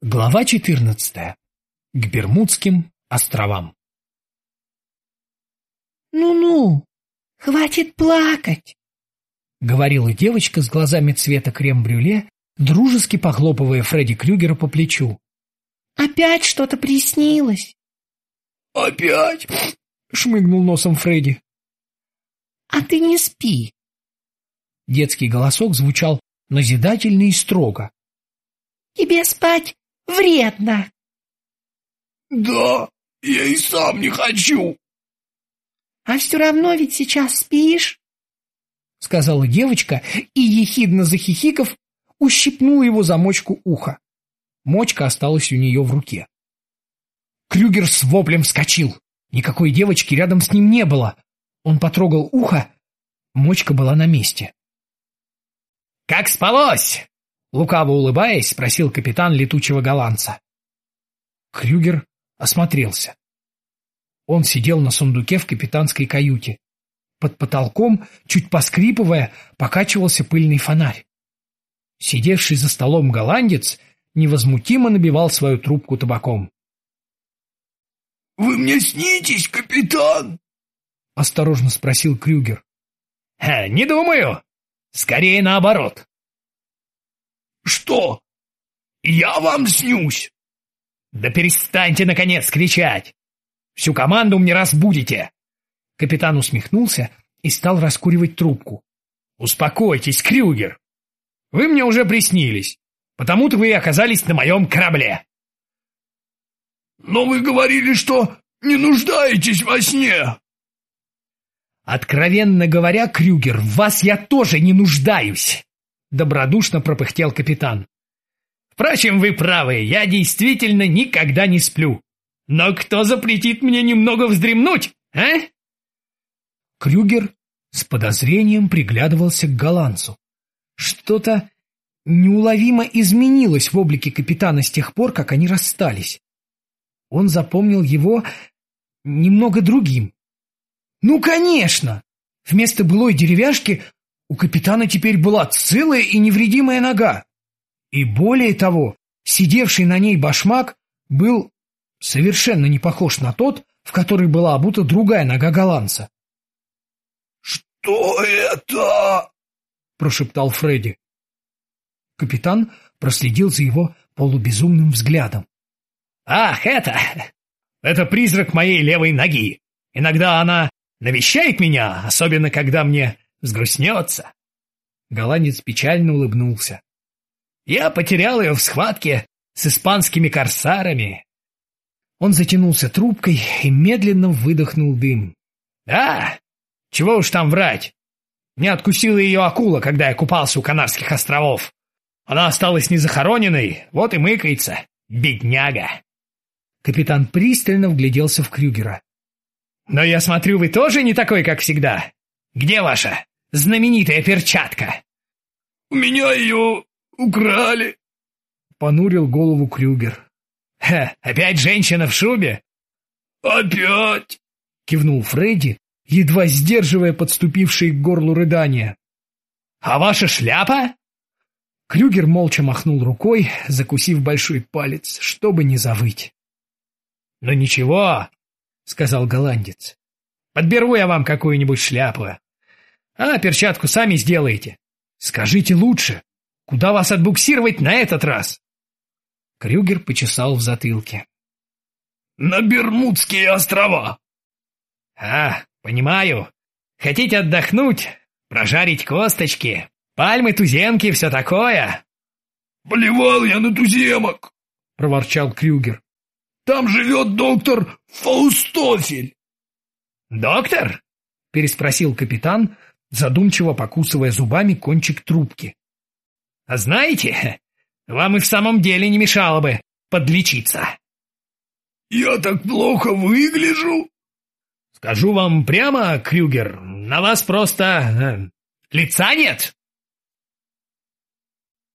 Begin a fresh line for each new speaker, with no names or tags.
Глава 14. К Бермудским островам.
«Ну-ну, хватит плакать», —
говорила девочка с глазами цвета крем-брюле, дружески похлопывая Фредди Крюгера по плечу.
«Опять что-то приснилось».
«Опять?» — шмыгнул носом Фредди.
«А ты не спи».
Детский голосок звучал назидательно и строго.
«Тебе спать Вредно.
Да, я и сам не хочу.
А все равно ведь сейчас спишь, —
сказала девочка и, ехидно захихиков, ущипнула его за мочку уха. Мочка осталась у нее в руке. Крюгер с воплем вскочил. Никакой девочки рядом с ним не было. Он потрогал ухо, мочка была на месте. «Как спалось?» Лукаво улыбаясь, спросил капитан летучего голландца. Крюгер осмотрелся. Он сидел на сундуке в капитанской каюте. Под потолком, чуть поскрипывая, покачивался пыльный фонарь. Сидевший за столом голландец невозмутимо набивал свою трубку табаком.
— Вы мне снитесь, капитан?
— осторожно спросил Крюгер. — Не думаю. Скорее наоборот.
Что? Я вам снюсь?
Да перестаньте, наконец, кричать! Всю команду мне разбудите! Капитан усмехнулся и стал раскуривать трубку. Успокойтесь, Крюгер! Вы мне уже приснились, потому-то вы и оказались на моем корабле.
Но вы говорили, что не нуждаетесь во сне.
Откровенно говоря, Крюгер, в вас я тоже не нуждаюсь. — добродушно пропыхтел капитан. «Впрочем, вы правы, я действительно никогда не сплю. Но кто запретит мне немного вздремнуть, а?» Крюгер с подозрением приглядывался к голландцу. Что-то неуловимо изменилось в облике капитана с тех пор, как они расстались. Он запомнил его немного другим. «Ну, конечно!» Вместо былой деревяшки у капитана теперь была целая и невредимая нога. И более того, сидевший на ней башмак был совершенно не похож на тот, в который была обута другая нога голландца.
«Что это?» — прошептал Фредди.
Капитан проследил за его полубезумным взглядом. «Ах, это... это призрак моей левой ноги. Иногда она навещает меня, особенно когда мне взгрустнется. Голландец печально улыбнулся. Я потерял ее в схватке с испанскими корсарами. Он затянулся трубкой и медленно выдохнул дым. Да, чего уж там врать. Не откусила ее акула, когда я купался у Канарских островов. Она осталась незахороненной, вот и мыкается. Бедняга. Капитан пристально вгляделся в Крюгера. «Но я смотрю, вы тоже не такой, как всегда. Где ваша знаменитая перчатка?»
«У меня ее украли», —
понурил голову Крюгер. «Ха, опять женщина в шубе?»
«Опять!»
— кивнул Фредди, едва сдерживая подступившие к горлу рыдания. «А ваша шляпа?» Крюгер молча махнул рукой, закусив большой палец, чтобы не завыть. «Ну ничего», — сказал голландец. «Подберу я вам какую-нибудь шляпу. А перчатку сами сделаете. Скажите лучше, куда вас отбуксировать на этот раз? Крюгер почесал в затылке.
На Бермудские острова.
А, понимаю. Хотите отдохнуть, прожарить косточки, пальмы, туземки, все такое?
Плевал я на туземок,
проворчал Крюгер.
Там живет доктор Фаустофель.
Доктор? переспросил капитан, задумчиво покусывая зубами кончик трубки. «А знаете, вам и в самом деле не мешало бы подлечиться».
«Я так плохо выгляжу?»
«Скажу вам прямо, Крюгер, на вас просто... Э, лица нет!»